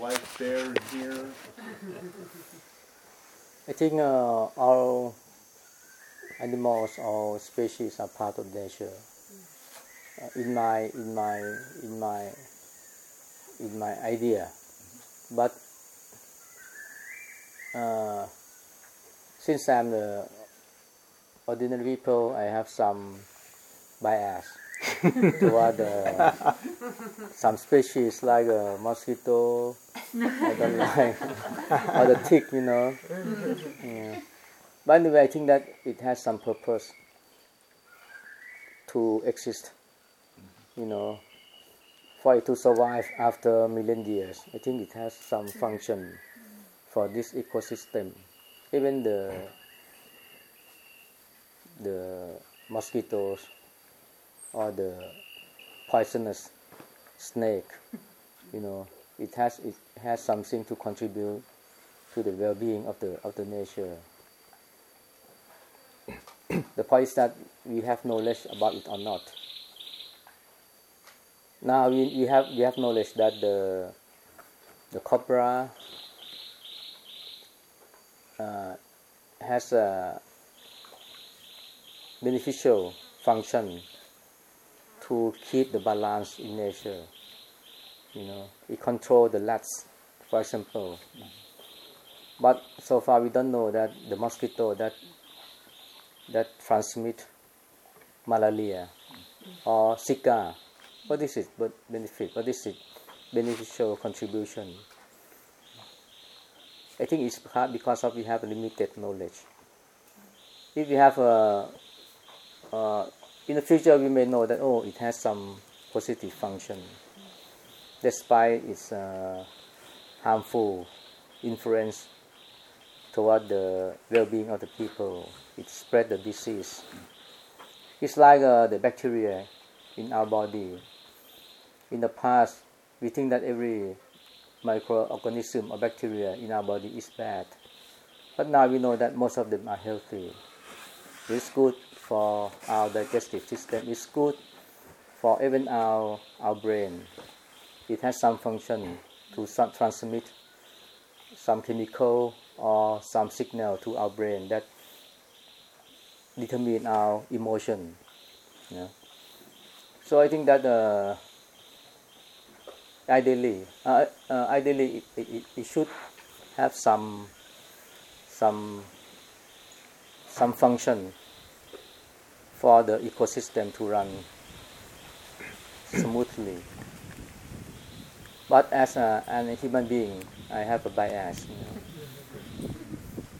life there and here? I think uh, all animals, all species are part of nature. Uh, in my in my in my in my idea, but uh, since I'm the ordinary people, I have some bias toward the, some species like a mosquito. I don't like or the tick, you know. Yeah. But anyway, I think that it has some purpose to exist. You know, for it to survive after a million years. I think it has some function for this ecosystem. Even the the mosquitoes or the poisonous snake, you know, it has it has something to contribute to the well-being of the of the nature. the point is that we have knowledge about it or not. Now we, we have we have knowledge that the the cobra uh, has a beneficial function to keep the balance in nature. You know, it control the rats, for example. But so far we don't know that the mosquito that that transmit malaria or Zika. What is it? What benefit? What is it? Beneficial contribution. I think it's hard because of we have limited knowledge. If we have a, uh, in the future we may know that oh it has some positive function, despite its uh, harmful influence toward the well-being of the people. It spread the disease. It's like uh, the bacteria in our body. In the past, we think that every microorganism or bacteria in our body is bad. But now we know that most of them are healthy. It's good for our digestive system. It's good for even our, our brain. It has some function to transmit some chemical or some signal to our brain that determine our emotion. So I think that uh, ideally, uh, uh, ideally it, it, it should have some some some function for the ecosystem to run smoothly. But as a, a human being, I have a bias. You know.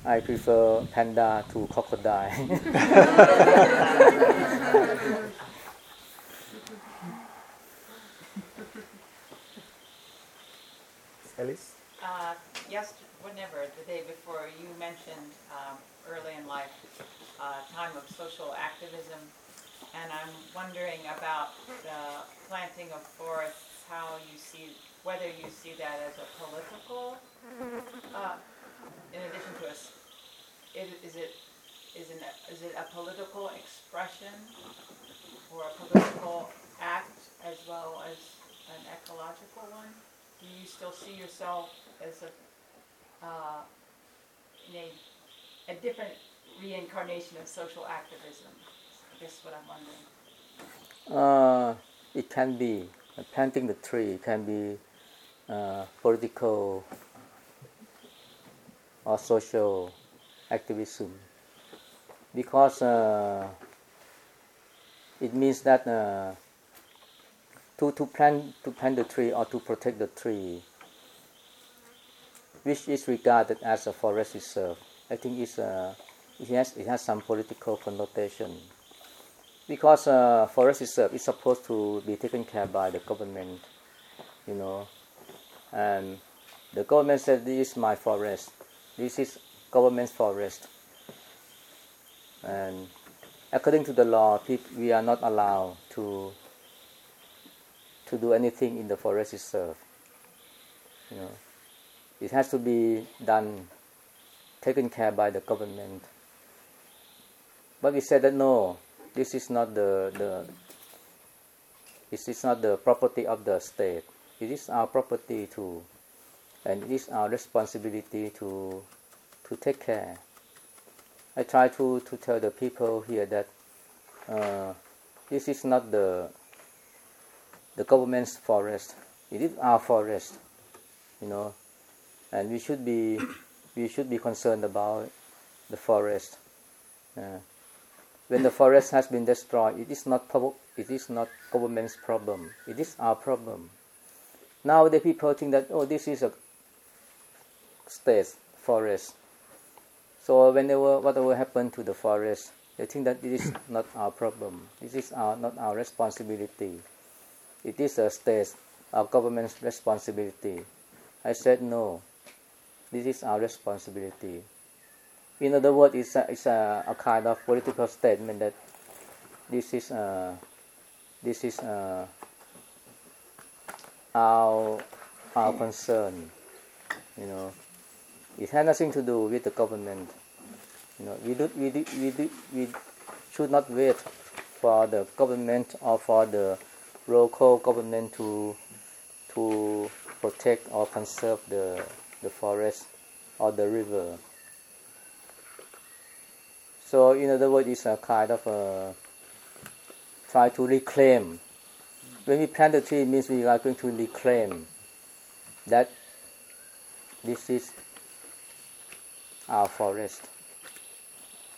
I prefer panda to crocodile. Alice? Uh, yes, whenever, the day before, you mentioned um, early in life uh, time of social activism, and I'm wondering about the planting of forests, how you see, whether you see that as a political, uh, in addition to a, s- i- is it, is it, is it a political expression or a political act as well as an ecological one? do you still see yourself as a, uh, a, a different reincarnation of social activism? I guess what I'm wondering. Uh, it can be uh, planting the tree It can be uh, political or social activism because uh, it means that uh, to, to plant to plant the tree or to protect the tree which is regarded as a forest reserve I think it's, uh, it, has, it has some political connotation because uh, forest reserve is supposed to be taken care by the government, you know, and the government said this is my forest, this is government's forest, and according to the law, we are not allowed to to do anything in the forest reserve. You know, it has to be done, taken care by the government. But we said that no, this is not the, the this is not the property of the state. It is our property too. and it is our responsibility to to take care. I try to, to tell the people here that uh, this is not the the government's forest. It is our forest, you know, and we should be we should be concerned about the forest. Uh, when the forest has been destroyed, it is not it is not government's problem. It is our problem. Now the people think that oh this is a state forest. So whenever whatever happened to the forest, they think that it is not our problem. This is our not our responsibility. It is a state, our government's responsibility. I said no. This is our responsibility. In other words, it's a, it's a, a kind of political statement that this is uh, this is uh, our our concern. You know, it has nothing to do with the government. You know, we do, we do, we do, we should not wait for the government or for the local government to to protect or conserve the the forest or the river. So in other words, it's a kind of a try to reclaim. When we plant the tree, it means we are going to reclaim that this is our forest.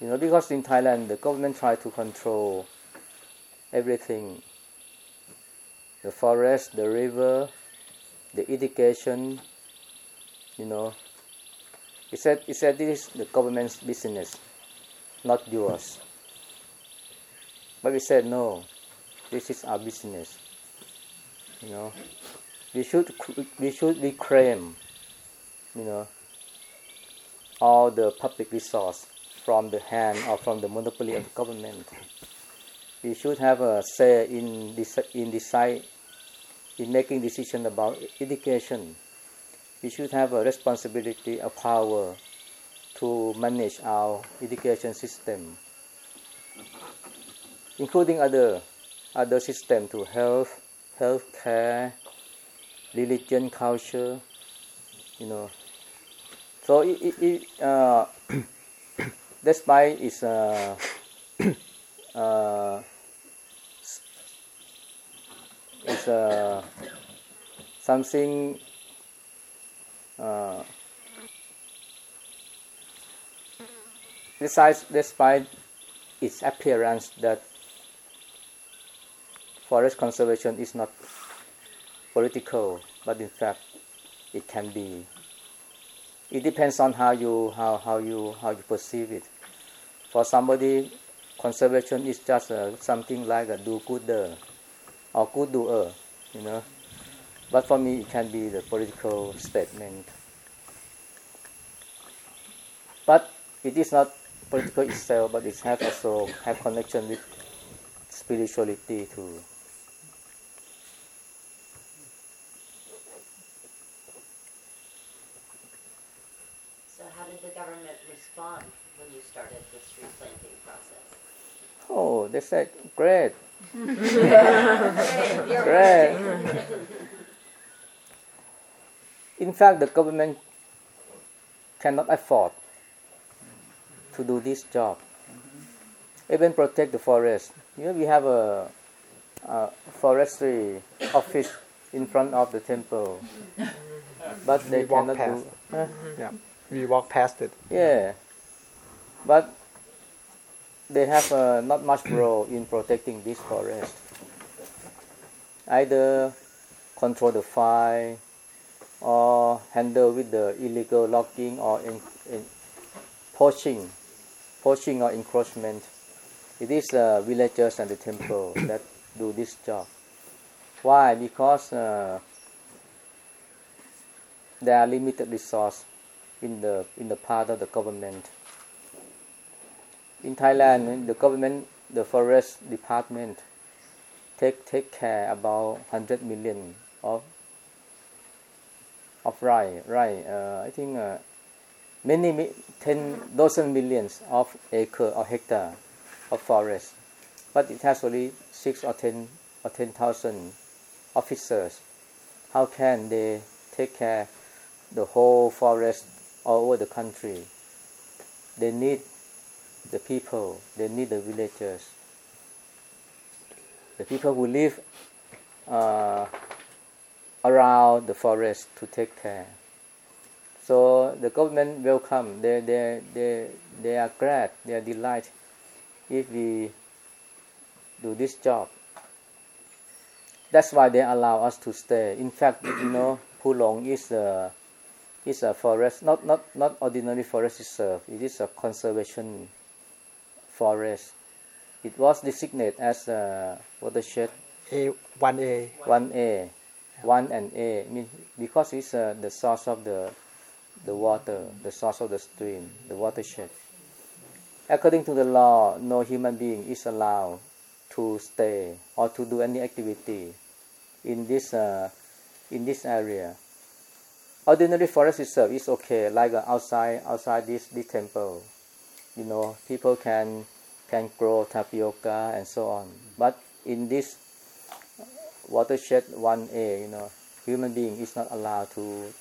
You know, because in Thailand, the government try to control everything the forest, the river, the irrigation, you know. He said, he said this is the government's business, not yours. But we said, no, this is our business. You know, we should, we should reclaim, you know, all the public resource from the hand or from the monopoly of the government. We should have a say in, in decide in making decision about education, we should have a responsibility, a power to manage our education system, including other other system to health, health care, religion, culture, you know. So it, it, it uh, despite its uh, uh, is uh, something uh, besides despite its appearance that forest conservation is not political but in fact it can be it depends on how you how, how you how you perceive it for somebody conservation is just uh, something like a do-gooder or good doer, you know. But for me, it can be the political statement. But it is not political itself, but it has also have connection with spirituality too. So how did the government respond when you started this replanting process? Oh, they said, great, Great. In fact, the government cannot afford to do this job. Even protect the forest. You know, we have a, a forestry office in front of the temple, but they cannot past. do. Huh? Yeah, we walk past it. Yeah, but they have uh, not much role in protecting this forest. Either control the fire or handle with the illegal logging or in, in poaching, poaching or encroachment. It is uh, villagers and the temple that do this job. Why? Because uh, there are limited resource in the in the part of the government in Thailand, the government, the forest department, take take care about hundred million of of rai, rai. Uh, I think uh, many ten dozen millions of acre or hectare of forest, but it has only six or ten or ten thousand officers. How can they take care the whole forest all over the country. They need the people, they need the villagers, the people who live uh, around the forest to take care. So the government welcome. They they they they are glad. They are delighted if we do this job. That's why they allow us to stay. In fact, you know, Pulong is a is a forest, not not not ordinary forest reserve. It is a conservation forest. It was designated as a watershed A 1A 1A, 1 and A, mean because it's uh, the source of the the water, the source of the stream, the watershed. According to the law, no human being is allowed to stay or to do any activity in this uh, in this area. Ordinary forest reserve is okay, like uh, outside outside this this temple. You know, people can can grow tapioca and so on. But in this watershed 1A, you know, human being is not allowed to,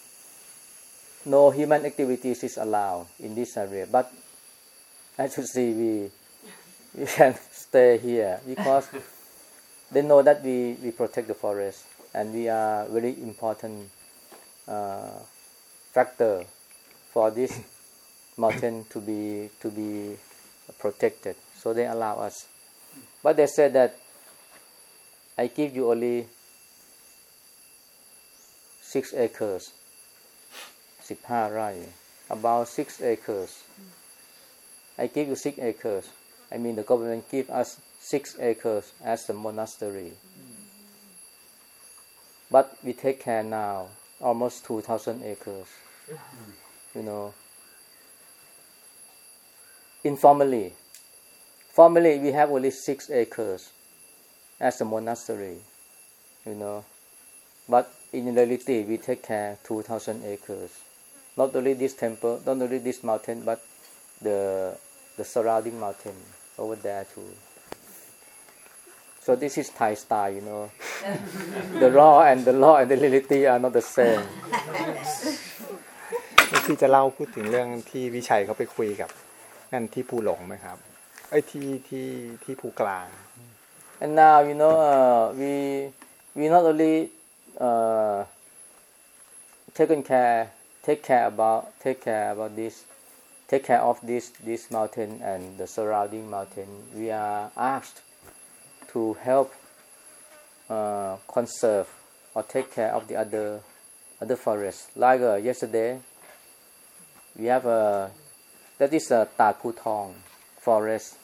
no human activities is allowed in this area. But as you see, we, we can stay here because they know that we, we protect the forest and we are very important uh, factor for this mountain to be to be protected. So they allow us. But they said that I give you only six acres 15ไร่ about six acres I give you six acres I mean the government give us six acres as a monastery but we take care now almost 2000 acres you know informally formally we have only six acres as a monastery, you know. But in reality, we take care 2,000 acres. Not only this temple, not only this mountain, but the the surrounding mountain over there too. So this is Thai style, you know. the law and the law and the reality are not the same. ที่จะเล่าพูดถึงเรื่องที่วิชัยเขาไปคุยกับ นั่นที่ภูหลงไหมครับไอ้ยที่ที่ที่ภูกลาง And now, you know, uh, we we not only uh, taken care, take care about, take care about this, take care of this this mountain and the surrounding mountain. We are asked to help uh, conserve or take care of the other other forests. Like uh, yesterday, we have a that is a Takutong forest.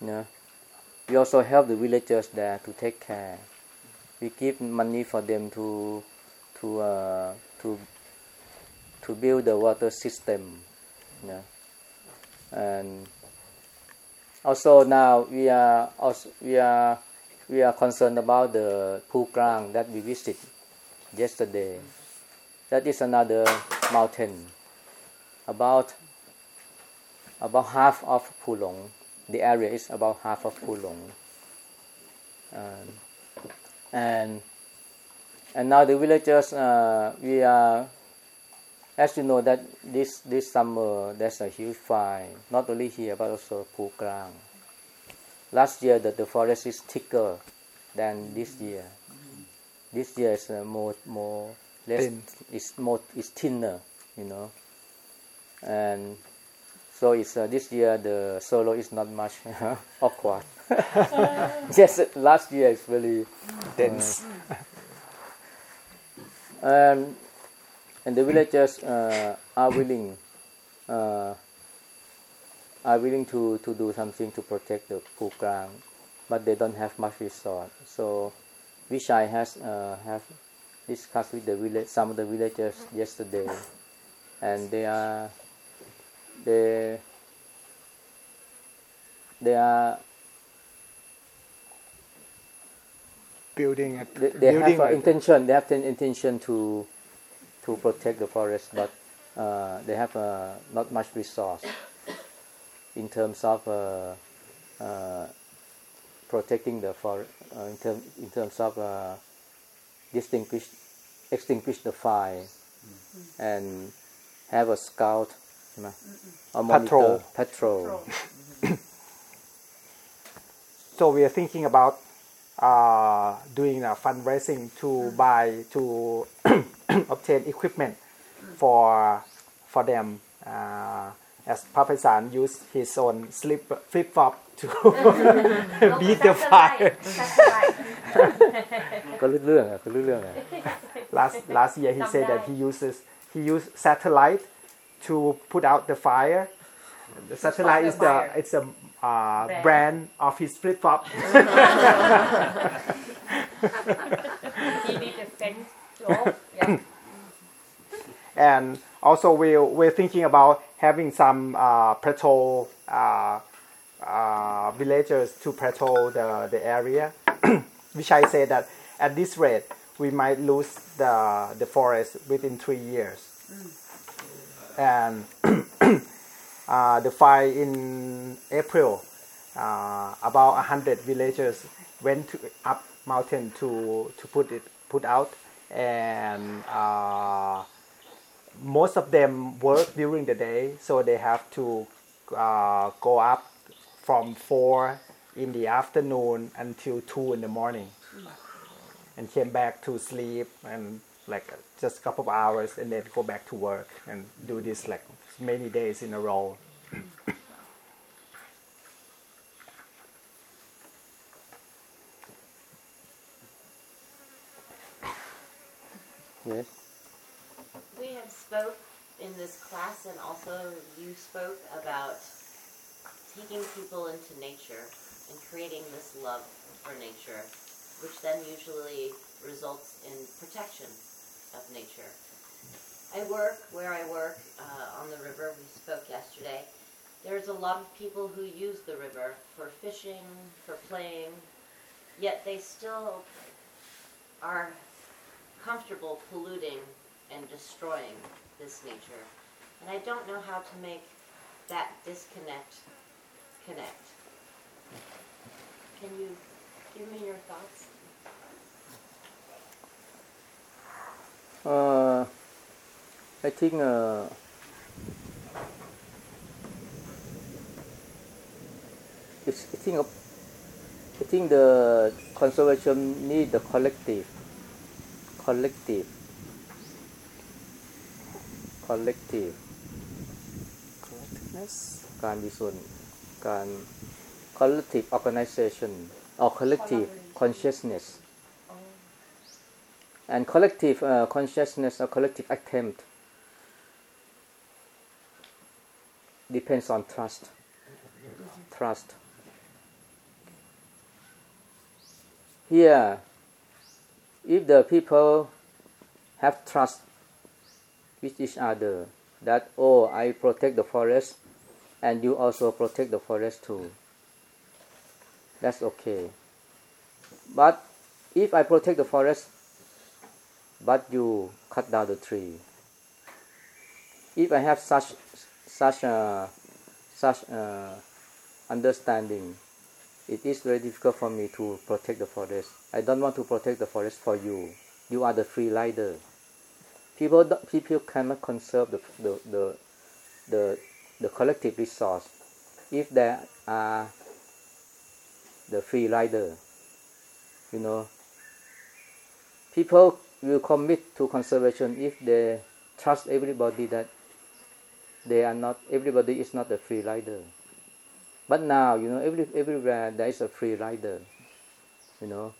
You know, we also help the villagers there to take care. We give money for them to to uh, to to build the water system. Know. And also now we are also we are we are concerned about the Pukrang that we visit yesterday. That is another mountain. About about half of Pulong the area is about half of Pulong. Um, and and now the villagers uh, we are as you know that this this summer there's a huge fire not only here but also Pukrang. Last year the, the forest is thicker than this year. This year is uh, more more less Thin. it's more it's thinner, you know. And so it's uh, this year the solo is not much awkward. yes, last year is really dense um, and the villagers uh, are willing uh, are willing to, to do something to protect the Pukrang, but they don't have much resource. So Vishai has uh, have discussed with the village some of the villagers yesterday, and they are they they are building a, they, they building have an intention they have an intention to to protect the forest, but uh, they have uh, not much resource in terms of uh, uh protecting the forest, uh, in, term, in terms of uh, distinguish, extinguish the fire mm. and have a scout, a monitor, patrol. patrol. Mm-hmm. so we are thinking about doing a fundraising to mm-hmm. buy to obtain equipment for for them uh, as Papasan used his own slip flip flop to beat the fire. last last year he said that he uses he used satellite to put out the fire. The satellite is the it's a uh, brand. brand. of his flip flop. he did a fence yeah. and also we're, we're thinking about having some uh, patrol uh, uh, villagers to patrol the, the area which I say that at this rate we might lose the, the forest within three years. And uh, the fire in April uh, about 100 villagers went to, up mountain to, to put it put out and uh, most of them work during the day, so they have to uh, go up from four in the afternoon until two in the morning, and came back to sleep and like just a couple of hours, and then go back to work and do this like many days in a row. yes We have spoke in this class and also you spoke about taking people into nature and creating this love for nature, which then usually results in protection of nature. I work where I work uh, on the river. We spoke yesterday. There's a lot of people who use the river for fishing, for playing, yet they still are comfortable polluting and destroying this nature. And I don't know how to make that disconnect connect. Can you give me your thoughts? Uh, I think uh, I think I think the conservation need the collective, collective, collective การมีส่วนการ collective organization or collective consciousness and collective uh, consciousness or collective attempt depends on trust trust here if the people have trust with each other that oh I protect the forest and you also protect the forest too. That's okay. But if I protect the forest but you cut down the tree. If I have such such a such understanding it is very difficult for me to protect the forest. I don't want to protect the forest for you. You are the free rider people people cannot conserve the the the the, the collective resource. If there are the free rider you know people will commit to conservation if they trust everybody that they are not everybody is not a free rider but now you know every everywhere there is a free rider you know.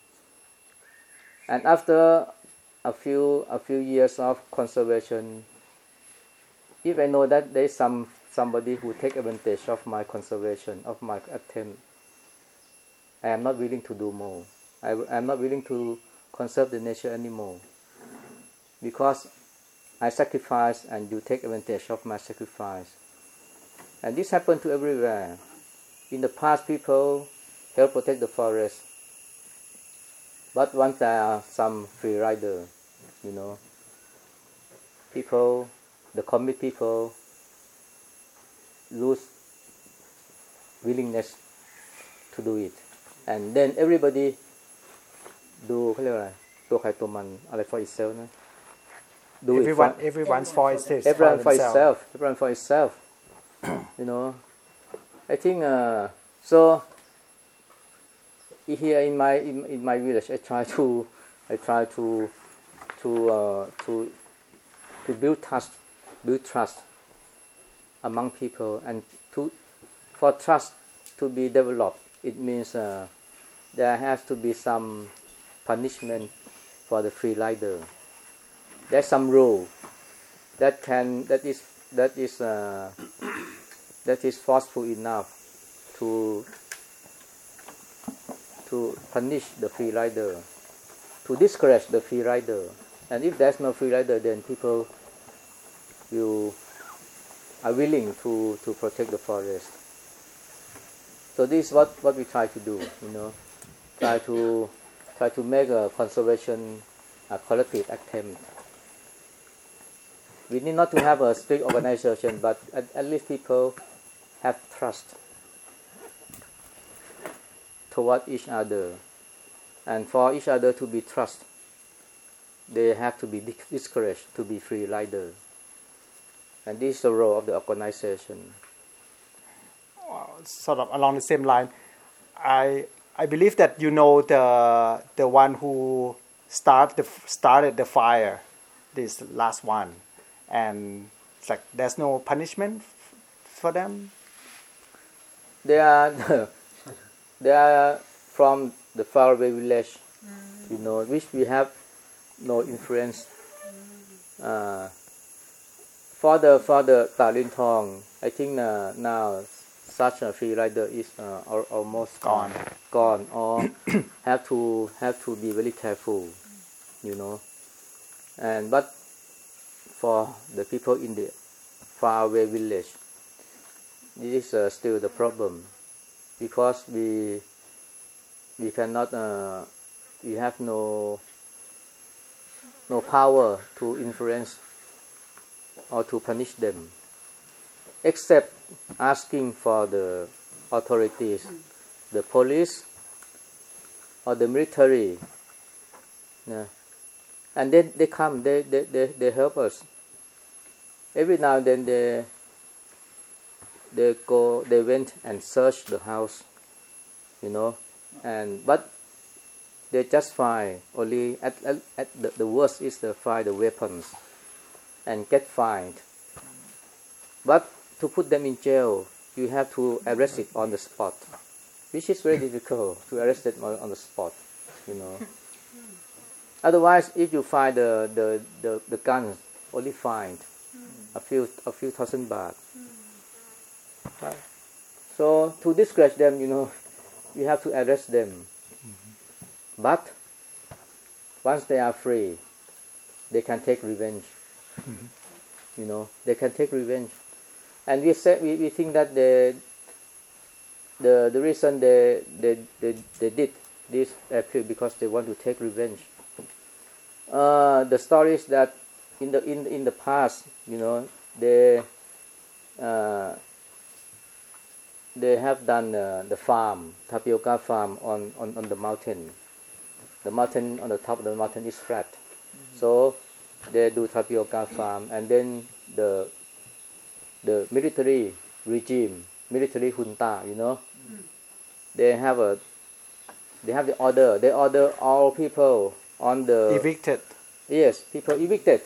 And after a few a few years of conservation if i know that there is some somebody who take advantage of my conservation of my attempt i am not willing to do more. I am not willing to conserve the nature anymore. Because i sacrifice and you take advantage of my sacrifice. And this happened to everywhere in the past people help protect the forest but once there are some free rider you know people the commit people lose willingness to do it and then everybody ดูเขาเรียกว่าอะไรตัวใครตัวมันอะไร for itself นะ do everyone it. For, everyone's for itself. everyone for themselves. itself. Everyone for itself. you know, I think uh, so. Here in my in, in my village, I try to I try to to uh, to to build trust build trust among people and to for trust to be developed it means uh, there has to be some punishment for the free rider there's some rule that can that is that is uh, that is forceful enough to to punish the free rider to discourage the free rider. And if there's no free rider then people will are willing to, to protect the forest. So this is what, what we try to do you know. Try to try to make a conservation a collective attempt. We need not to have a strict organization but at, at least people have trust toward each other. And for each other to be trust they have to be discouraged to be free rider and this is the role of the organization. Sort of along the same line, I I believe that you know the the one who start the started the fire, this last one, and it's like there's no punishment for them. They are they are from the faraway village you know which we have no influence. Uh, for the for the Talin Tong I think uh, now such a free rider is uh, almost Gone. gone or have to have to be very careful you know. And but for the people in the faraway village this is uh, still the problem. Because we we cannot uh, we have no no power to influence or to punish them except asking for the authorities the police or the military. Yeah. and then they come they, they, they, they help us. Every now and then they they go they went and searched the house you know and but they just find only at, at, at the, the worst is to find the weapons and get fined. But to put them in jail you have to arrest it on the spot which is very difficult to arrest it on, the spot you know. Otherwise if you find the, the, the, the guns only fined a few a few thousand baht Right. So to discourage them, you know, you have to arrest them. But once they are free, they can take revenge. You know, they can take revenge. And we say we, we think that the the the reason they they, they, they did this appeal because they want to take revenge. Uh, the stories that in the in in the past, you know, they uh, they have done uh, the farm, tapioca farm on, on, on the mountain. The mountain on the top of the mountain is flat. So they do tapioca farm and then the the military regime, military junta, you know, they have a they have the order. They order all people on the Evicted. Yes, people evicted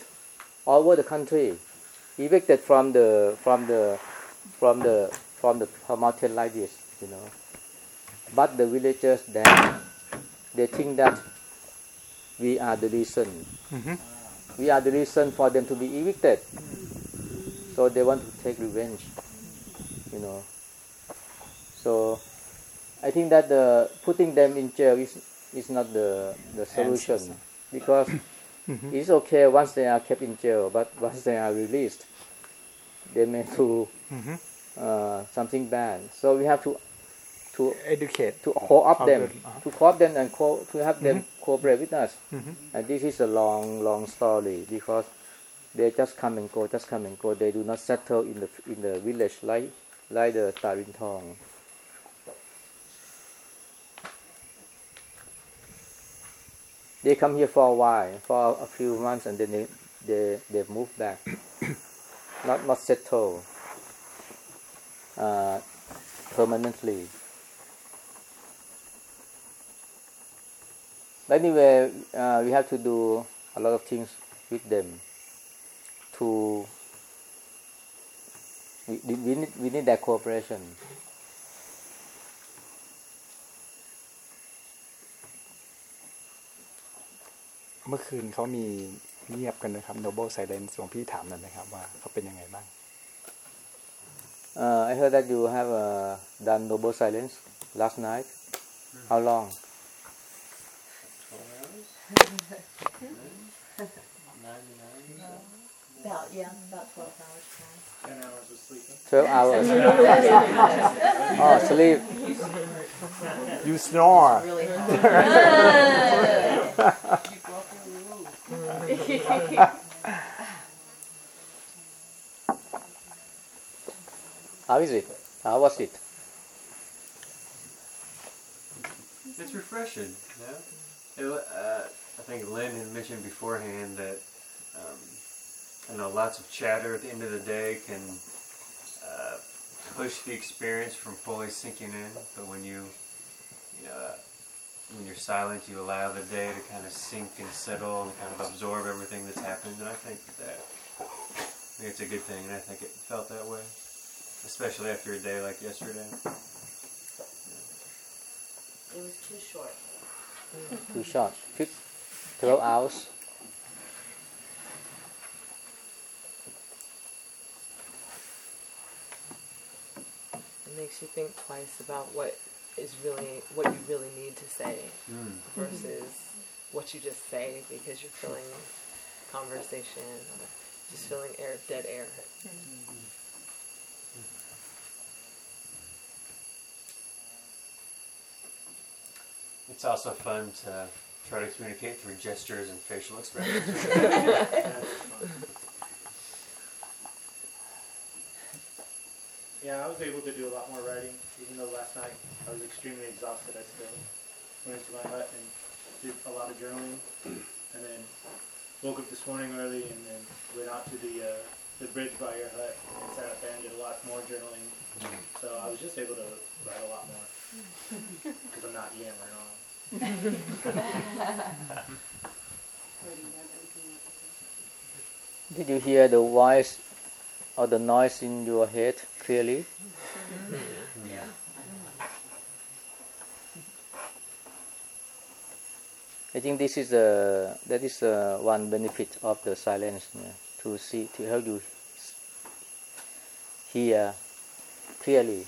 all over the country, evicted from the from the from the from the mountain like this, you know. But the villagers then they think that we are the reason. Mm-hmm. We are the reason for them to be evicted. So they want to take revenge, you know. So I think that the putting them in jail is is not the the solution because mm-hmm. it's okay once they are kept in jail, but once they are released, they may do uh, something bad. So we have to to Educate. to co-opt How them, uh-huh. to co-opt them and co- to have them cooperate with us. And this is a long, long story because they just come and go, just come and go. They do not settle in the in the village like like the Tarin Tong. They come here for a while, for a few months, and then they they they've moved back, not not settle permanently. Anyway, uh, we have to do a lot of things with them to we, we need we need their cooperation. เมื่อคืนเขามีเงียบกันนะครับ Noble Silence หลวงพี่ถามนั่นนะครับ ว่าเขาเป็นยังไงบ้าง Uh, I heard that you have uh, done noble silence last night. How long? About, yeah, about twelve hours time. Ten hours of sleeping. Twelve hours. oh, sleep. You snore Really How is it? How was it? It's refreshing. Yeah. It, uh, I think Lynn had mentioned beforehand that um, I know lots of chatter at the end of the day can uh, push the experience from fully sinking in. But when you, you know, uh, when you're silent, you allow the day to kind of sink and settle and kind of absorb everything that's happened. And I think that I think it's a good thing, and I think it felt that way, especially after a day like yesterday. It was too short. Too short. Fif- Twelve hours. It makes you think twice about what is really what you really need to say Mm. versus what you just say because you're filling conversation or just filling air dead air. It's also fun to try to communicate through gestures and facial expressions. Yeah, I was able to do a lot more writing, even though last night I was extremely exhausted. I still went into my hut and did a lot of journaling, and then woke up this morning early and then went out to the uh, the bridge by your hut and sat up there and did a lot more journaling. So I was just able to write a lot more because I'm not yammering on. Did you hear the voice or the noise in your head clearly? I think this is a that is uh one benefit of the silence yeah, to see to help you hear clearly.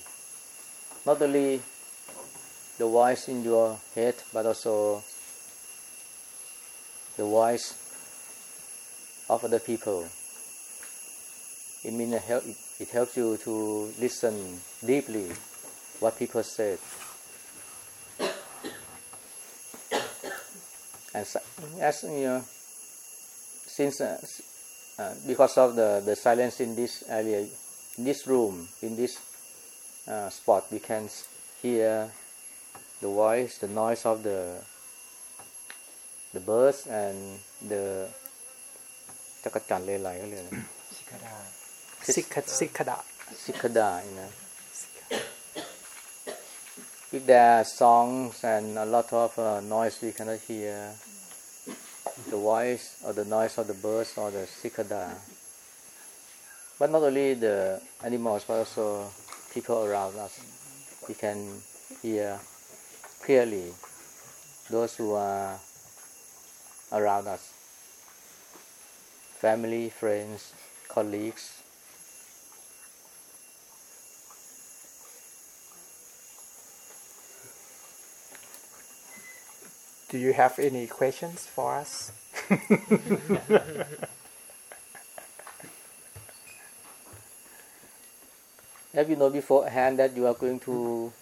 Not only the voice in your head, but also the voice of other people. It means it, help, it, helps you to listen deeply what people said. And as you know, since uh, uh, because of the, the silence in this area, in this room, in this uh, spot, we can hear the voice, the noise of the the birds and the จักรจันทร์เลไลก็เลยกนะ สิกขสิกขดา cicada, you know. If there are songs and a lot of uh, noise, we cannot hear the voice or the noise of the birds or the cicada. But not only the animals, but also people around us. We can hear clearly those who are around us. Family, friends, colleagues, Do you have any questions for us Have you know beforehand that you are going to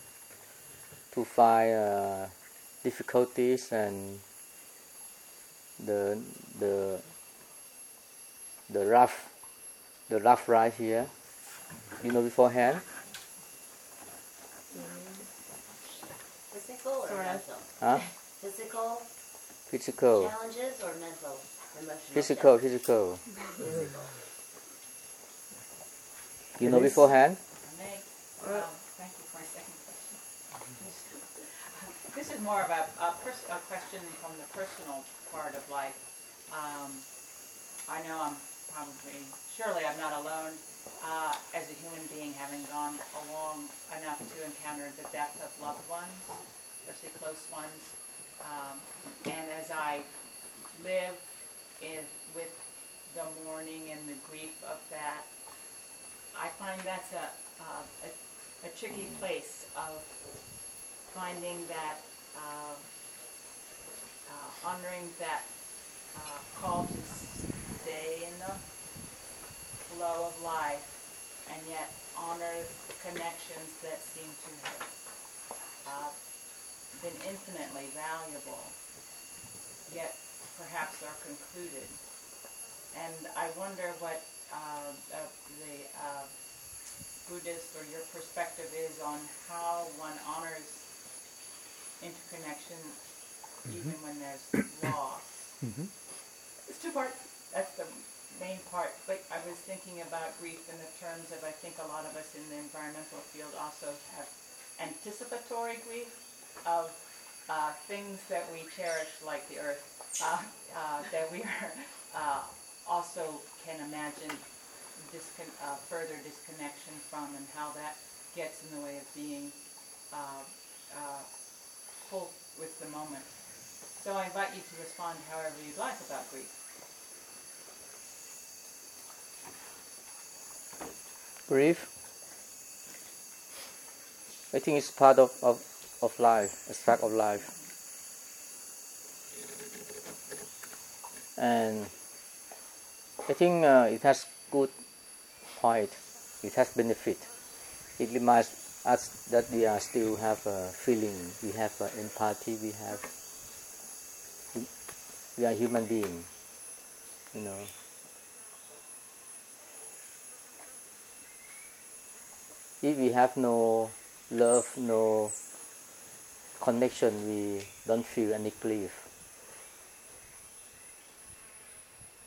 to find uh, difficulties and the the the rough the rough ride here? You know beforehand? Physical or mental? Huh? Physical Physical. challenges or mental Emotional Physical, death. physical. You know beforehand? Meg, um, thank you for my second question. This is more of a, a, pers- a question from the personal part of life. Um, I know I'm probably, surely I'm not alone uh, as a human being having gone along enough to encounter the death of loved ones, especially close ones. Um, and as I live in, with the mourning and the grief of that, I find that's a, a, a tricky place of finding that, uh, uh, honoring that uh, call to stay in the flow of life and yet honor connections that seem to have uh, been infinitely valuable, yet perhaps are concluded. And I wonder what uh, uh, the uh, Buddhist or your perspective is on how one honors interconnection even when there's loss. It's two parts. That's the main part. But I was thinking about grief in the terms of I think a lot of us in the environmental field also have anticipatory grief of uh, things that we cherish like the earth uh, uh, that we are uh, also can imagine discon- uh, further disconnection from and how that gets in the way of being with the moment. So I invite you to respond however you'd like about grief. Grief. I think it's part of, of, of life, a fact of life. And I think uh, it has good point. It has benefit. It reminds us that we are still have a feeling. We have empathy. We have. We are human being. You know. If we have no love, no connection, we don't feel any grief.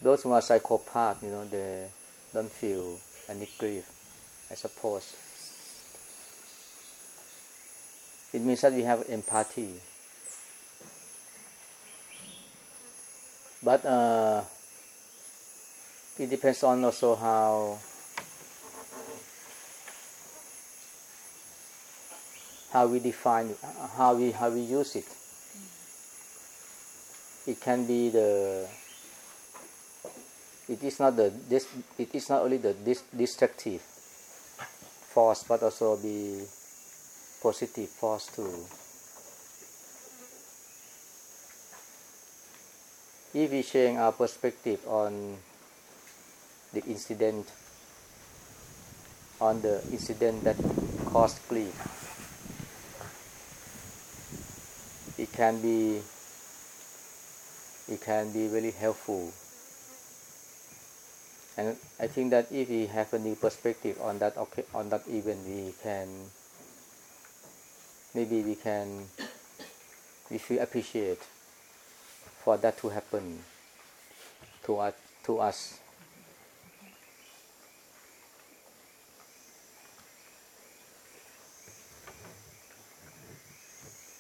Those who are psychopaths, you know, they don't feel any grief, I suppose. It means that we have empathy. But uh, it depends on also how how we define how we how we use it. It can be the it is not the this it is not only the dis, destructive force but also be positive force too. If we change our perspective on the incident on the incident that caused grief it can be it can be very helpful and I think that if we have a new perspective on that on that event we can maybe we can we feel appreciate for that to happen to us to us.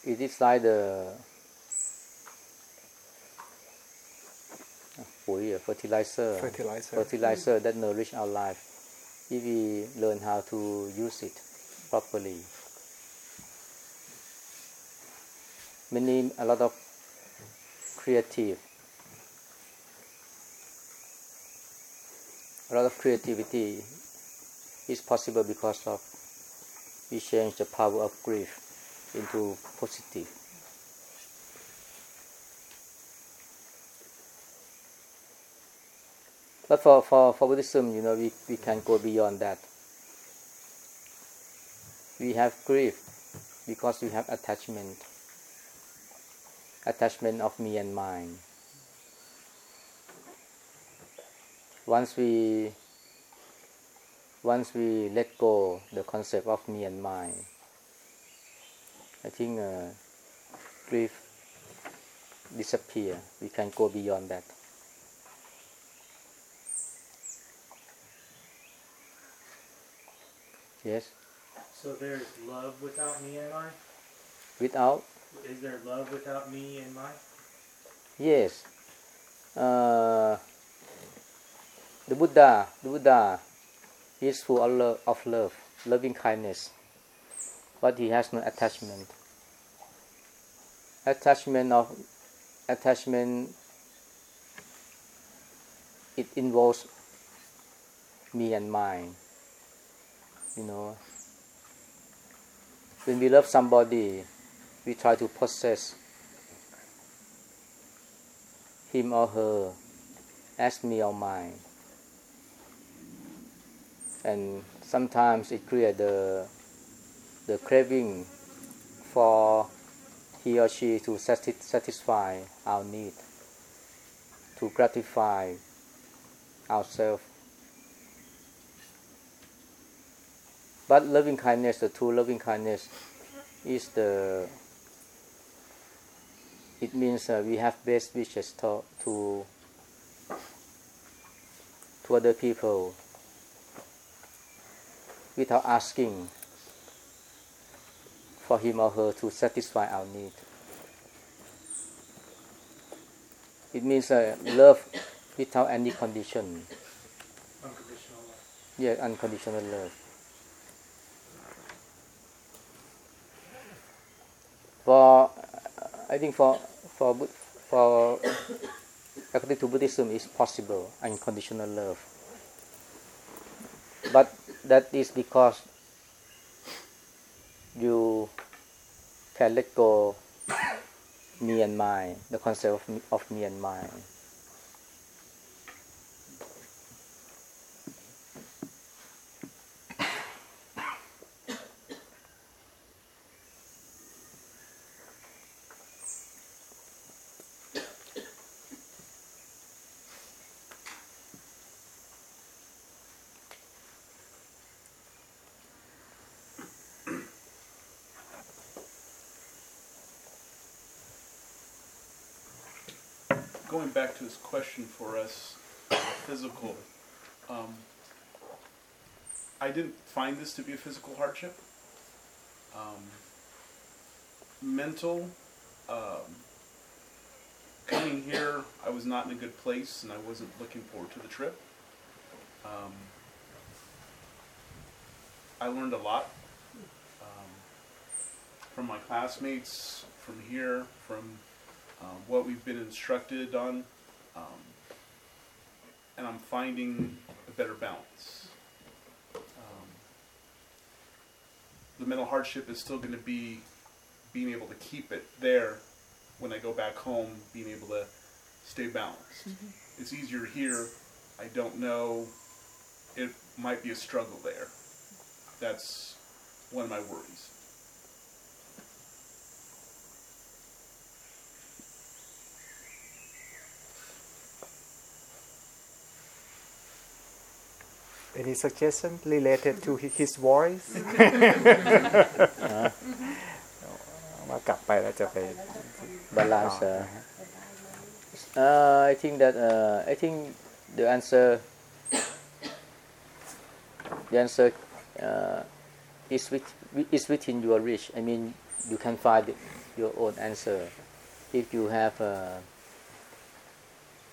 It is like the ปุ๋ย uh, ah, fertilizer. Fertilizer. fertilizer that nourish our life. If we learn how to use it properly many a lot of creative a lot of creativity is possible because of we change the power of grief into positive. But for, for, for Buddhism, you know, we, we can go beyond that. We have grief because we have attachment attachment of me and mine. Once we once we let go the concept of me and mine, I think uh, grief disappear. We can go beyond that. Yes. So there's love without me and mine. Without is there love without me and mine? yes. Uh, the Buddha, the Buddha is full of love, of love, loving kindness, but he has no attachment. Attachment of attachment it involves me and mine. You know, when we love somebody, we try to possess him or her as me or mine. And sometimes it creates the, the craving for he or she to satisfy our need, to gratify ourselves. But loving kindness, the true loving kindness, is the it means uh, we have best wishes to, to to other people without asking for him or her to satisfy our need. It means uh, love without any condition. Unconditional love. Yeah, unconditional love. For I think for for for according to Buddhism is possible unconditional love. But that is because you can let go me and mine, the concept of me, of me and mine. Going back to his question for us, uh, physical. Um, I didn't find this to be a physical hardship. Um, mental. Um, coming here, I was not in a good place, and I wasn't looking forward to the trip. Um, I learned a lot um, from my classmates, from here, from um, what we've been instructed on, um, and I'm finding a better balance. Um, the mental hardship is still going to be being able to keep it there when I go back home, being able to stay balanced. It's easier here. I don't know. It might be a struggle there. That's one of my worries. Any suggestion related to hi- his voice ว่ากลับไปแล้วจะไป balance. Uh, uh, I think that uh, I think the answer the answer uh, is with, is within your reach. I mean, you can find your own answer if you have uh,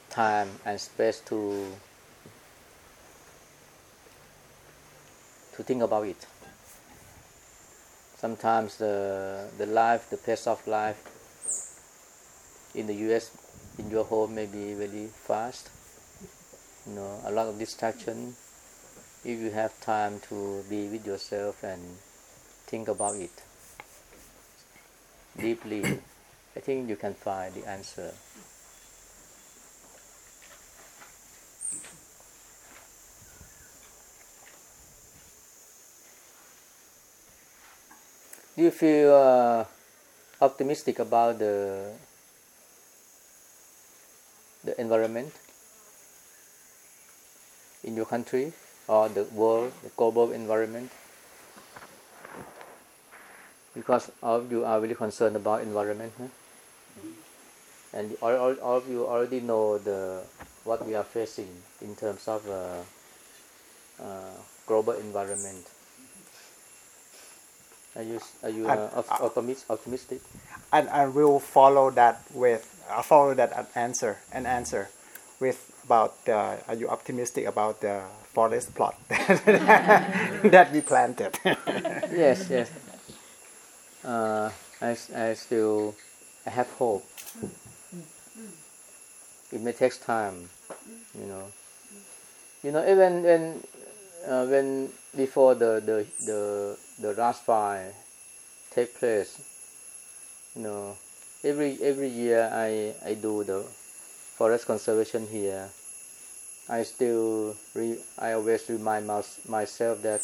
time and space to to think about it. Sometimes the the life, the pace of life in the U.S. in your home may be very fast. You know, a lot of distraction. If you have time to be with yourself and think about it deeply, I think you can find the answer. Do you feel uh, optimistic about the the environment in your country or the world, the global environment? Because all of you are really concerned about environment, huh? and all, all, all of you already know the what we are facing in terms of uh, uh, global environment. Are you are you And, uh, uh, optimistic? and I will follow that with I'll follow that answer an answer with about uh, are you optimistic about the forest plot that we planted yes, yes. Uh, I, I still I have hope. It may take time, you know. You know, even when uh, when before the the the the last fire take place, you know, every every year I I do the forest conservation here. I still re, I always remind mys- myself that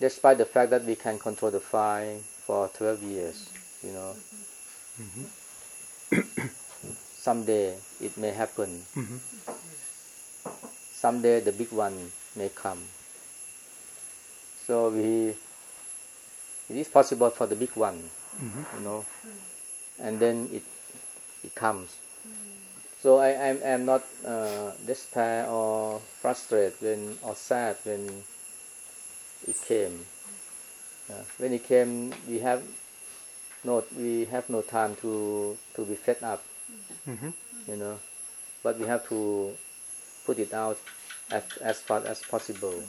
despite the fact that we can control the fire for 12 years, you know, mm-hmm. someday it may happen. Mm-hmm. Someday the big one may come. So we, it is possible for the big one, you know, and then it, it comes. So I am am not uh, despair or frustrated when or sad when it came. Uh, when it came, we have no we have no time to to be fed up, you know, but we have to put it out as as fast as possible.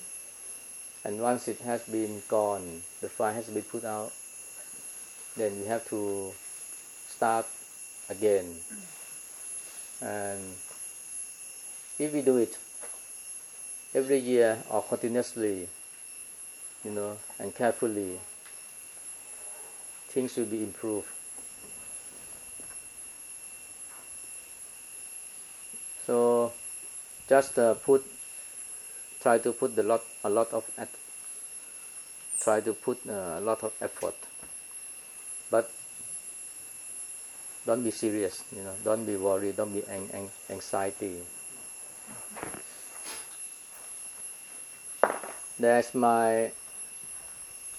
And once it has been gone, the fire has been put out, then we have to start again. And if we do it every year or continuously, you know, and carefully, things will be improved. So, just uh, put, try to put the lot a lot of at, try to put uh, a lot of effort, but don't be serious, you know, don't be worried, don't be ang- ang- anxiety. That's my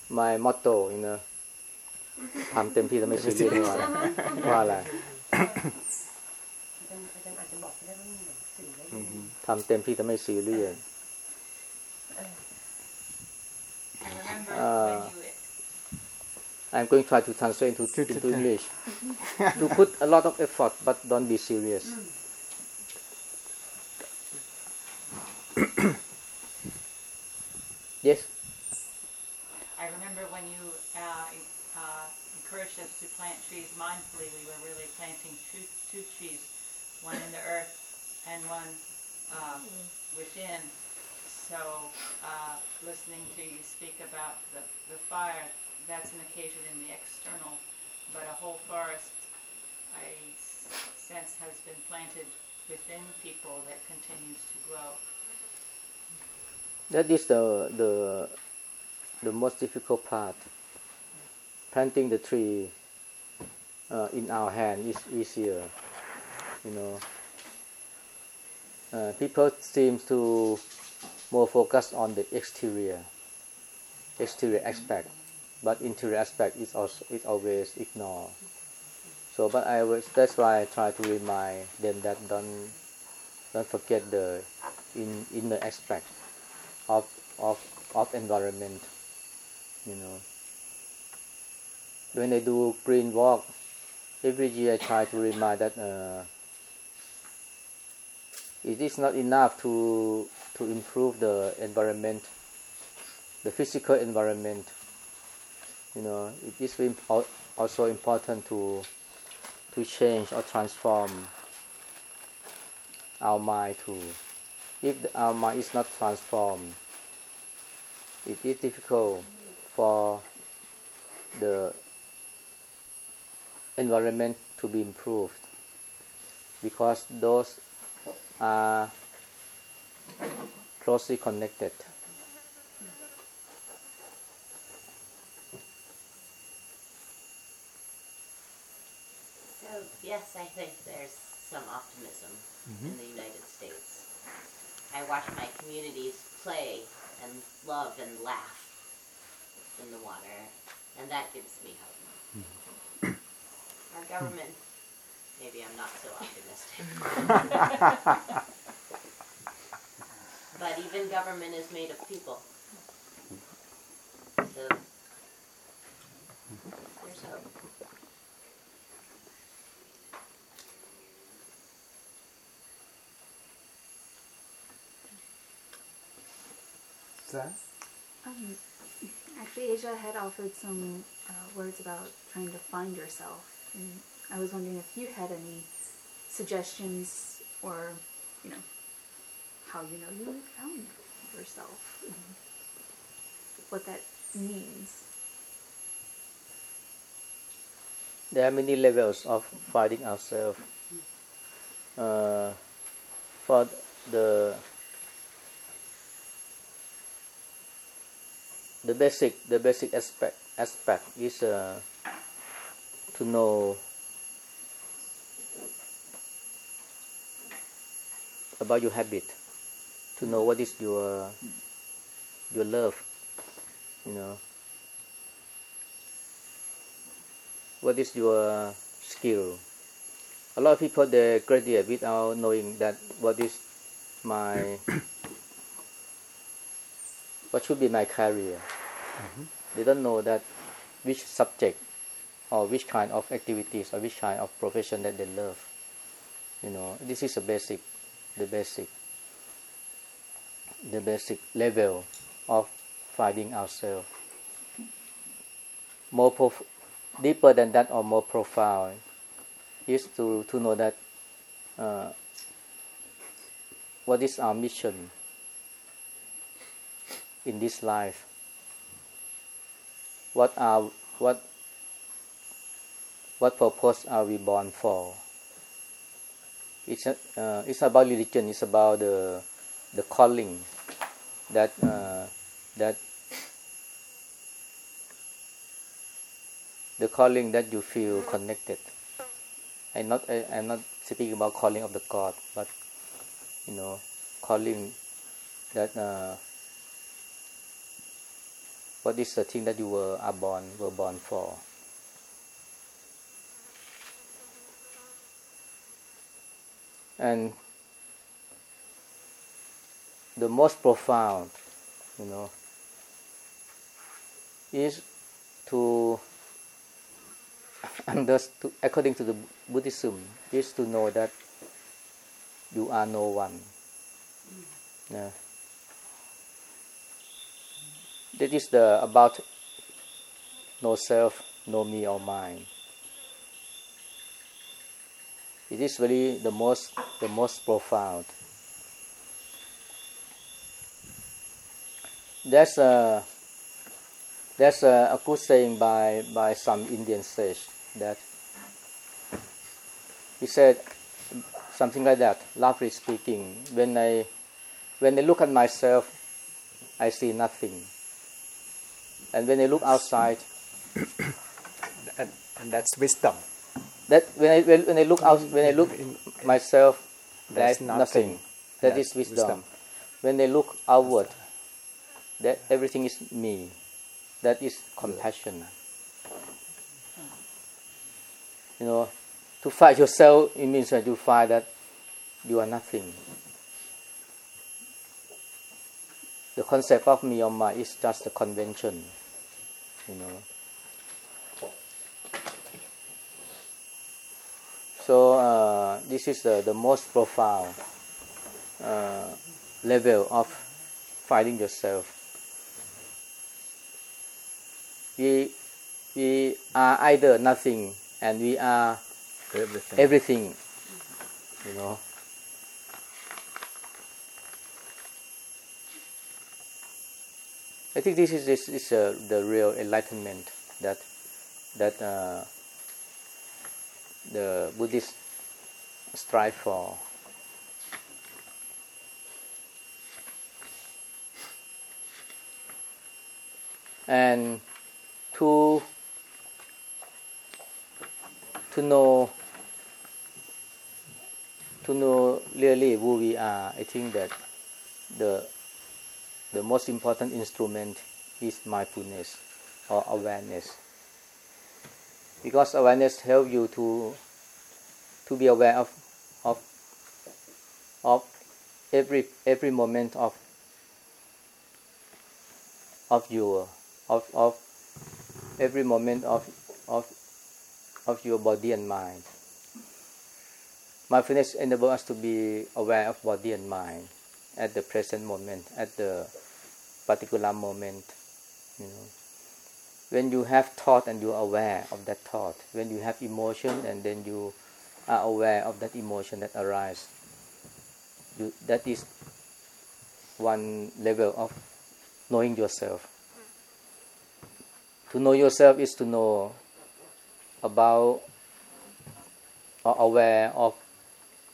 my motto, you know ทำเต็มที่แล้วไม่ซีเรียสว่าอะไรว่าอะไรทำเต็มที่แต่ไม่ซีเรียส I remember Uh, I'm going to try to translate into, into English. to put a lot of effort, but don't be serious. yes. I remember when you uh, uh, encouraged us to plant trees mindfully, we were really planting two, two trees, one in the earth and one um, within. So, uh, listening to you speak about the, the fire, that's an occasion in the external, but a whole forest, I sense, has been planted within people that continues to grow. That is the the the most difficult part. Planting the tree uh, in our hand is easier, you know. Uh, people seem to more focused on the exterior, exterior aspect, but interior aspect is also is always ignored. So, but I was that's why I try to remind them that don't don't forget the in inner aspect of of of environment you know when I do green walk every year I try to remind that uh, it is not enough to to improve the environment the physical environment. You know it is also important to to change or transform our mind too if our mind is not transformed, it is difficult for the environment to be improved because those are closely connected. So, yes, I think there's some optimism mm-hmm. in the United States. I watch my communities play and love and laugh in the water, and that gives me hope. Mm-hmm. Our government, maybe I'm not so optimistic. but even government is made of people. perspective, there's hope. Zach? Um, actually, Asia had offered some uh, words about trying to find yourself, and I was wondering if you had any suggestions or, you know, how you know you found yourself, and what that means. There are many levels of finding ourselves. Uh, for the the basic the basic aspect aspect is uh, to know about your habit to know what is your your love you know. What is your skill? A lot of people they graduate without knowing that what is my what should be my career. Mm-hmm. They don't know that which subject or which kind of activities or which kind of profession that they love. You know this is a basic the basic the basic level of finding ourselves. More prof- deeper than that or more profound is to, to know that uh, what is our mission in this life? What are what what purpose are we born for? It's a, uh, it's about religion it's about the the calling that uh, that the calling that you feel connected. I'm not I, I'm not speaking about calling of the God but you know calling that uh, what is the thing that you were are born were born for? And the most profound you know is to understand according to the buddhism is to know that you are no one. Mm. Yeah. that is the about no self no me or mine. It is really the most the most profound there's a there's a, a good saying by by some indian sage that he said something like that roughly speaking when i when i look at myself i see nothing and when i look outside And, and that's wisdom. that when I when, when I look out when I look In- myself There's nothing. nothing. That is wisdom. wisdom. When I look outward, that everything is me. That is compassion. You know, to find yourself it means that you find that you are nothing. The concept of me or my is just a convention. You know. So uh, this is the, the most profound uh, level of finding yourself. We, we are either nothing and we are Everything. everything, you know. I think this is this is uh, the real enlightenment that that uh, the Buddhists strive for. And to to know to know really who we are, I think that the the most important instrument is mindfulness or awareness. Because awareness helps you to to be aware of of of every every moment of of your of, of every moment of, of, of your body and mind. Mindfulness enables us to be aware of body and mind at the present moment, at the particular moment. You know, when you have thought and you are aware of that thought, when you have emotion and then you are aware of that emotion that arises, you, that is one level of knowing yourself. To know yourself is to know about or aware of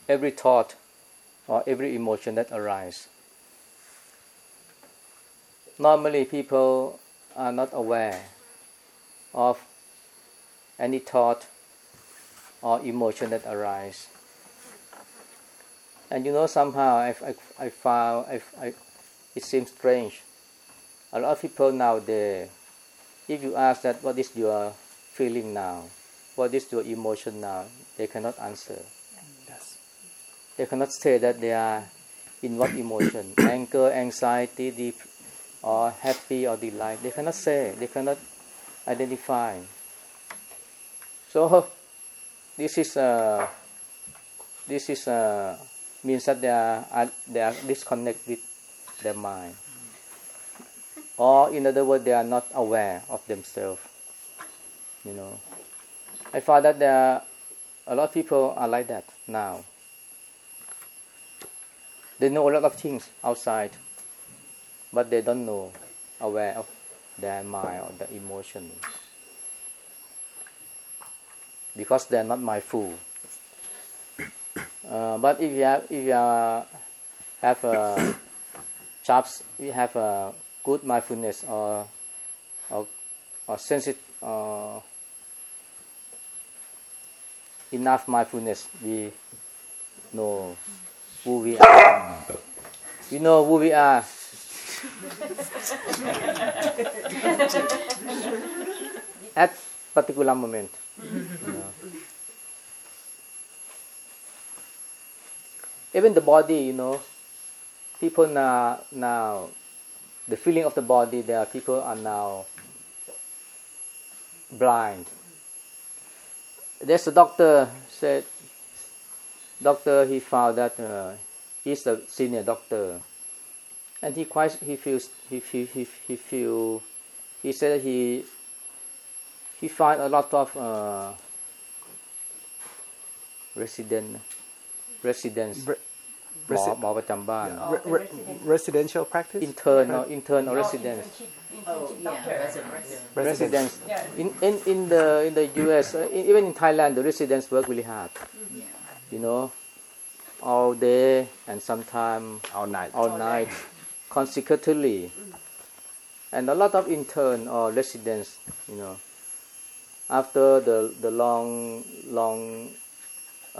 every thought or every emotion that arises. Normally, people are not aware of any thought or emotion that arise. And you know, somehow I, I, I found I, I, it seems strange. A lot of people nowadays, if you ask that what is your feeling now, what is your emotion now, they cannot answer. Yes. They cannot say that they are in what emotion, anger, anxiety, deep, or happy or delight. They cannot say. They cannot identify. So this is uh, this is uh, means that they are they are disconnected with their mind, or in other words, they are not aware of themselves. You know, I found that there are a lot of people are like that now. They know a lot of things outside, but they don't know aware of their mind or their emotion because they're not mindful. Uh, but if you have if you are, have a chops, you have a good mindfulness uh, uh, uh, or or, or sensitive uh, enough mindfulness, we know who we are. We know who we are. At particular moment. you know. Even the body, you know, people now now the feeling of the body there are people are now blind. There's a doctor said doctor he found that uh, he's a senior doctor and he quite he feels he feel he, he feel he said he he find a lot of uh, resident residents Re- หมอ resi- หมอประจำบ้าน Re- re- residential practice. intern or intern or residents Oh, yeah, residents. residents Yeah. in, in in the in the US uh, e- even in Thailand the residents work really hard you know all day and sometimes All night. all night consecutively and a lot of intern or residents you know after the the long long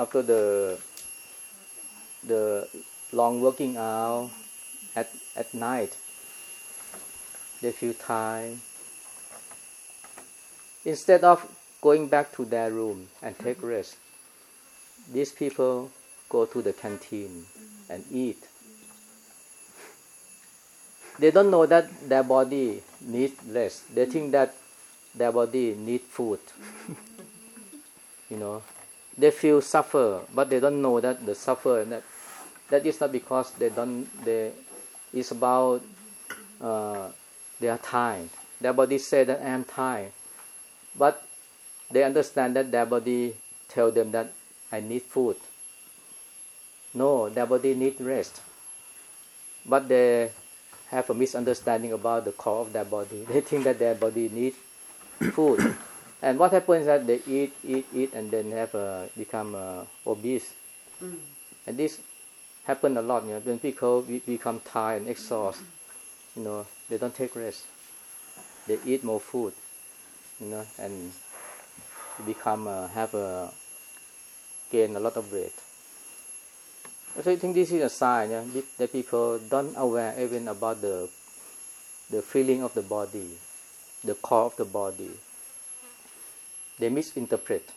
after the the long working hour at at night. They feel tired. Instead of going back to their room and take mm-hmm. rest these people go to the canteen and eat. They don't know that their body needs rest. They mm-hmm. think that their body needs food. Mm-hmm. you know, they feel suffer, but they don't know that the suffer and that that is not because they don't. They it's about uh, they are tired. Their body say that I am tired, but they understand that their body tell them that I need food. No, their body need rest, but they have a misunderstanding about the core of their body. They think that their body needs food, and what happens is that they eat, eat, eat, and then have uh, become uh, obese. And this happen a lot. You know, when people be- become tired and exhausted, you know, they don't take rest. They eat more food, you know, and become uh, have a gain a lot of weight. So I think this is a sign yeah, that- that people don't aware even about the the feeling of the body, the core of the body. They misinterpret.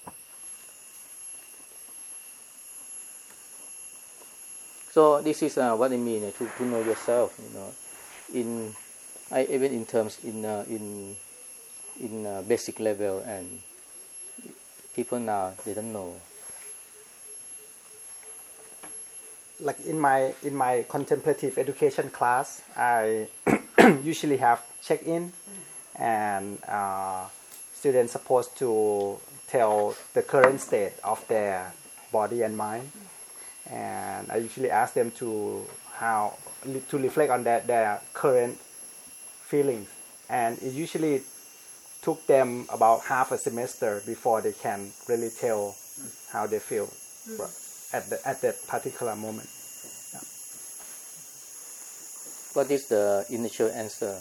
So this is uh, what I mean uh, to, to know yourself. You know, in I even in terms in uh, in in uh, basic level and people now they don't know. like in my in my contemplative education class, I usually have check-in, and uh, students supposed to tell the current state of their body and mind, and I usually ask them to how to reflect on that their current feelings, and it usually took them about half a semester before they can really tell how they feel hmm. at the at that particular moment. What is the initial answer?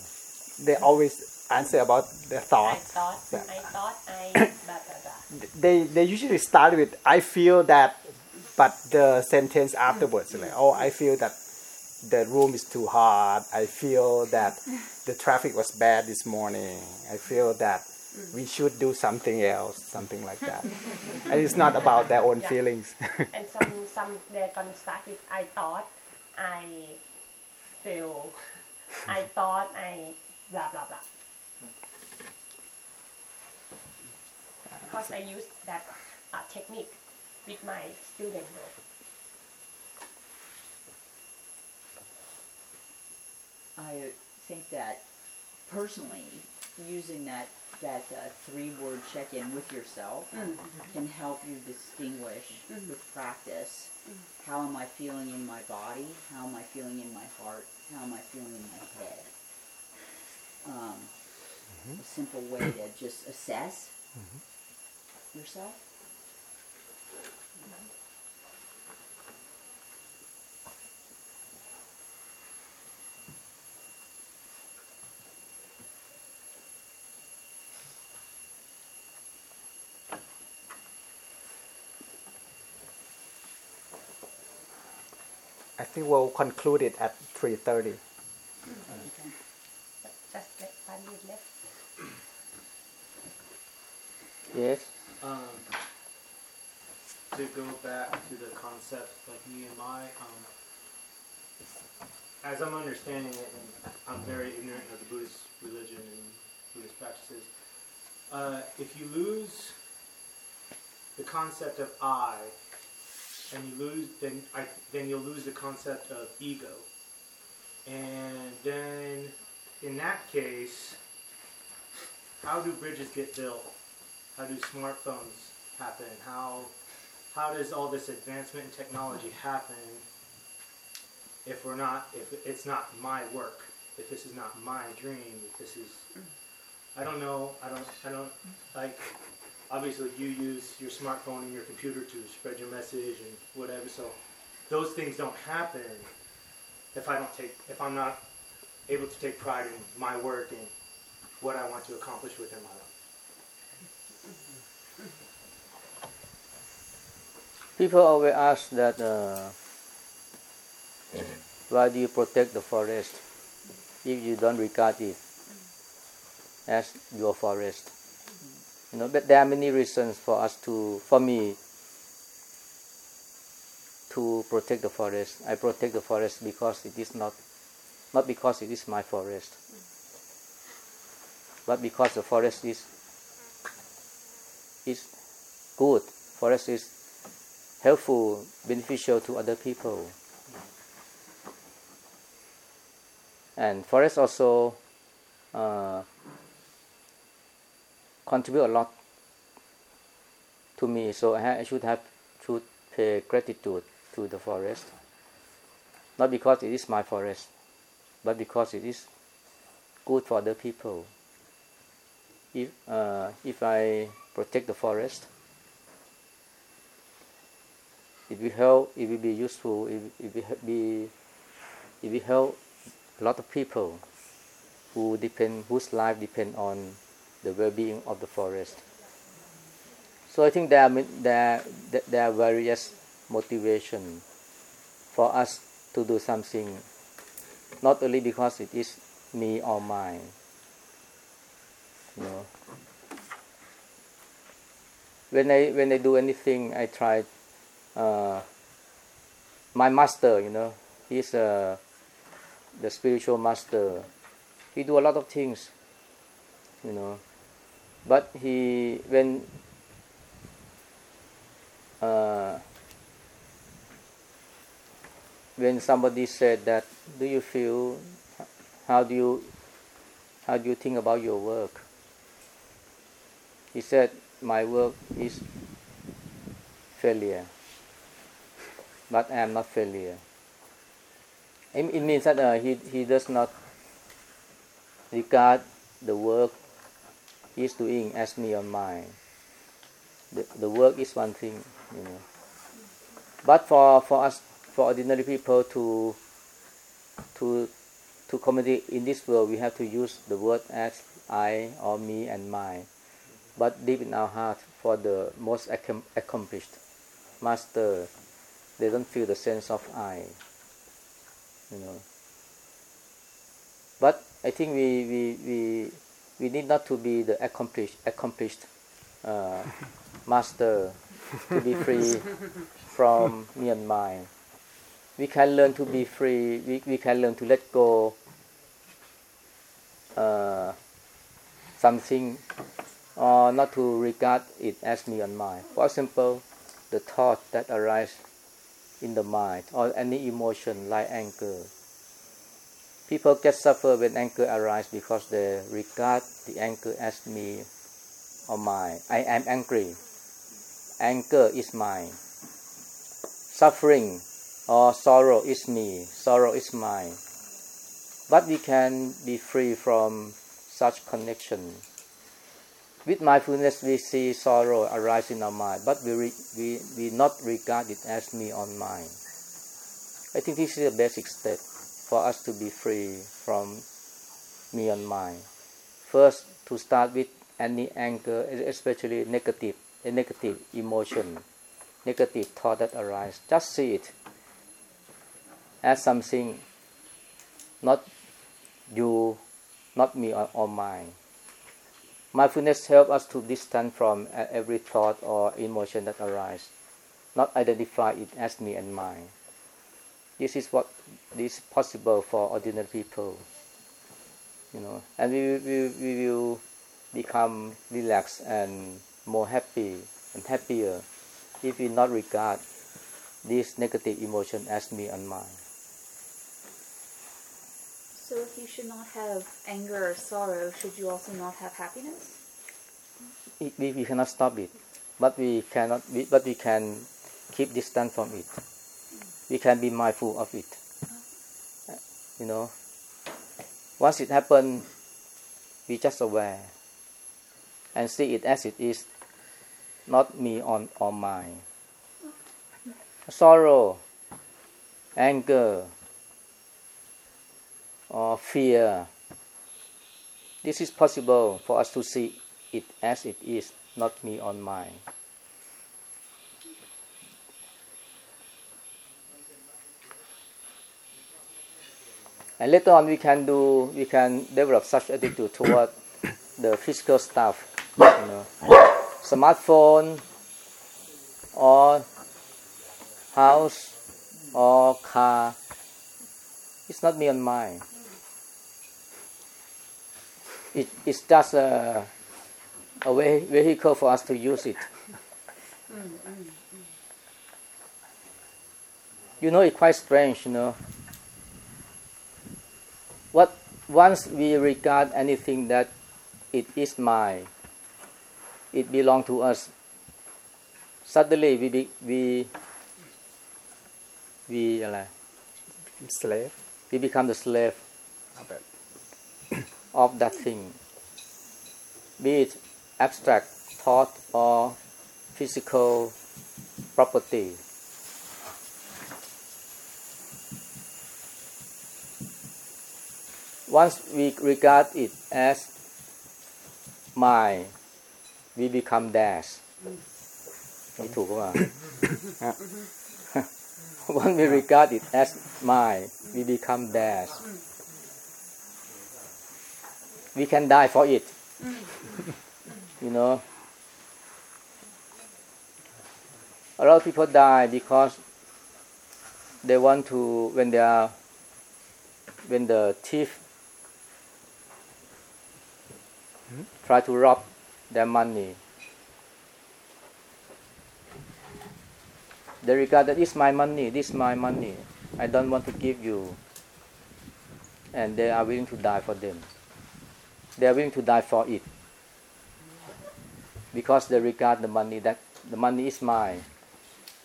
They always answer about their thoughts. I thoughts. thought, Yeah. I thought, I blah blah blah. They they usually start with I feel that, but the sentence afterwards like oh I feel that the room is too hot. I feel that the traffic was bad this morning. I feel that we should do something else, something like that. and it's not about their own Yeah. feelings. And some some they're gonna start with I thought, I feel, I thought, I blah blah blah. Because I use that uh, technique with my students. I uh, think that personally, using that that uh, three word check in with yourself can help you distinguish with practice. How am I feeling in my body? How am I feeling in my heart? How am I feeling in my head? Um, mm-hmm. A simple way to just assess mm-hmm. yourself. I think we'll conclude it at 3:30. Just like five minutes left. Yes. Um, to go back to the concept like me Nehemiah, um, as I'm understanding it, and I'm very ignorant of the Buddhist religion and Buddhist practices, uh, if you lose the concept of I, and you lose, then I, then you'll lose the concept of ego, and then in that case, how do bridges get built? How do smartphones happen? How how does all this advancement in technology happen if we're not if it's not my work, if this is not my dream, if this is I don't know, I don't I don't like obviously you use your smartphone and your computer to spread your message and whatever, so those things don't happen if I don't take if I'm not able to take pride in my work and what I want to accomplish within my life. People always ask that uh, why do you protect the forest if you don't regard it as your forest? You know, there are many reasons for us to, for me, to protect the forest. I protect the forest because it is not, not because it is my forest, but because the forest is, is good. Forest is helpful, beneficial to other people. And forest also uh, contribute a lot to me, so I, I should have should pay gratitude to the forest, not because it is my forest, but because it is good for the people. If uh, if I protect the forest, it will help. It will be useful. It, it will be. It will help a lot of people who depend, whose life depend on the well-being of the forest. So I think there are there there- are various motivation for us to do something, not only because it is me or mine. You know. When I when I do anything, I try uh, my master, you know, he's uh, the spiritual master. he do a lot of things, you know. But he when uh, when somebody said that, do you feel? How do you how do you think about your work? He said, my work is failure, but I am not failure. It, it means that uh, he, he does not regard the work he's doing as me or mine. The, the work is one thing, you know. But for, for us, for ordinary people to to to communicate in this world, we have to use the word as I or me and mine. But deep in our heart, for the most accom- accomplished master, they don't feel the sense of I. You know. But I think we, we, we, we need not to be the accomplished accomplished uh, master to be free from me and mine. We can learn to be free. We, we can learn to let go uh, something or not to regard it as me and mine. For example, the thought that arises in the mind or any emotion like anger. People get suffer when anger arises because they regard the anger as me or mine. I am angry. Anger is mine. Suffering or sorrow is me. Sorrow is mine. But we can be free from such connection. With mindfulness, we see sorrow arise in our mind, but we, re, we, we not regard it as me or mine. I think this is a basic step for us to be free from me and mine. First, to start with any anger, especially negative, a negative emotion, negative thought that arise. Just see it as something not you, not me or, or mine. Mindfulness helps us to distance from every thought or emotion that arises, not identify it as me and mine. This is what is possible for ordinary people. You know, and we, we, we will become relaxed and more happy and happier if we not regard this negative emotion as me and mine. So if you should not have anger or sorrow, should you also not have happiness? It, we, we cannot stop it, but we cannot. We, but we can keep distance from it. We can be mindful of it. You know, once it happens, we just aware and see it as it is, not me on or mine. Sorrow, anger, or fear. This is possible for us to see it as it is, not me on mine. And later on, we can do, we can develop such attitude toward the physical stuff, you know, smartphone, or house, or car. It's not me on mine it, it's just a, a way, vehicle for us to use it. Mm, mm, mm. You know, it's quite strange, you know. Once we regard anything that it is mine, it belongs to us. Suddenly we be, we we uh, slave. We become the slave of that thing, be it abstract thought or physical property. Once we regard it as mine, we become theirs. นี่ถูกป่ะ When we regard it as mine, we become theirs. We can die for it. you know. A lot of people die because they want to when they are when the thief try to rob their money. They regard that this is my money, this is my money. I don't want to give you. And they are willing to die for them. They are willing to die for it. Because they regard the money that the money is mine.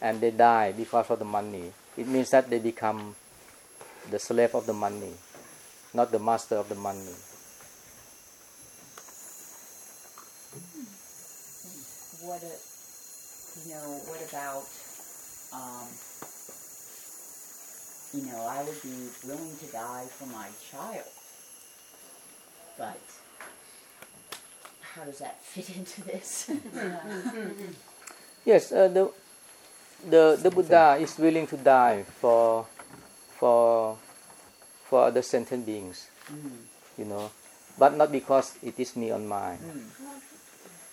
And they die because of the money. It means that they become the slave of the money, not the master of the money. What a, you know, what about, um, you know, I would be willing to die for my child, but how does that fit into this? Yes, uh, the, the, the Buddha is willing to die for, for, for other sentient beings, Mm. you know, but not because it is me on mine. Mm.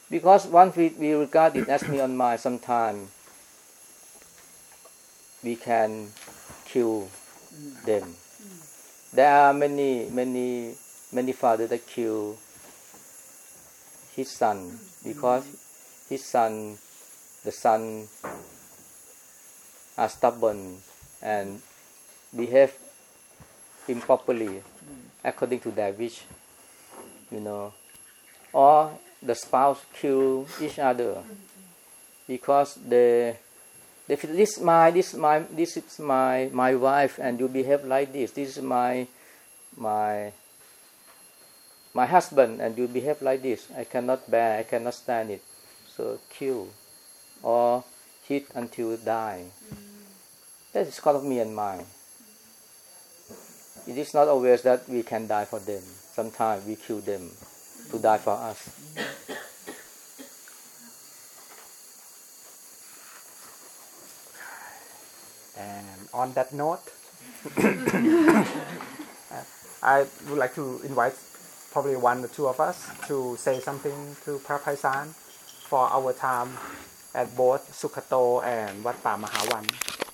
Because once we, we regard it as me on mine, sometimes we can kill them. There are many, many, many fathers that kill his son because his son, the son, are stubborn and behave improperly according to their wish, you know, or the spouse kill each other because they this is my this is my this is my my wife and you behave like this. This is my my my husband and you behave like this. I cannot bear i cannot stand it. So kill or hit until die. That is called me and mine it is not always that we can die for them. Sometimes we kill them to die for us And on that note, I would like to invite probably one or two of us to say something to Phra Paisal for our time at both Sukato and Wat Pa Mahawan.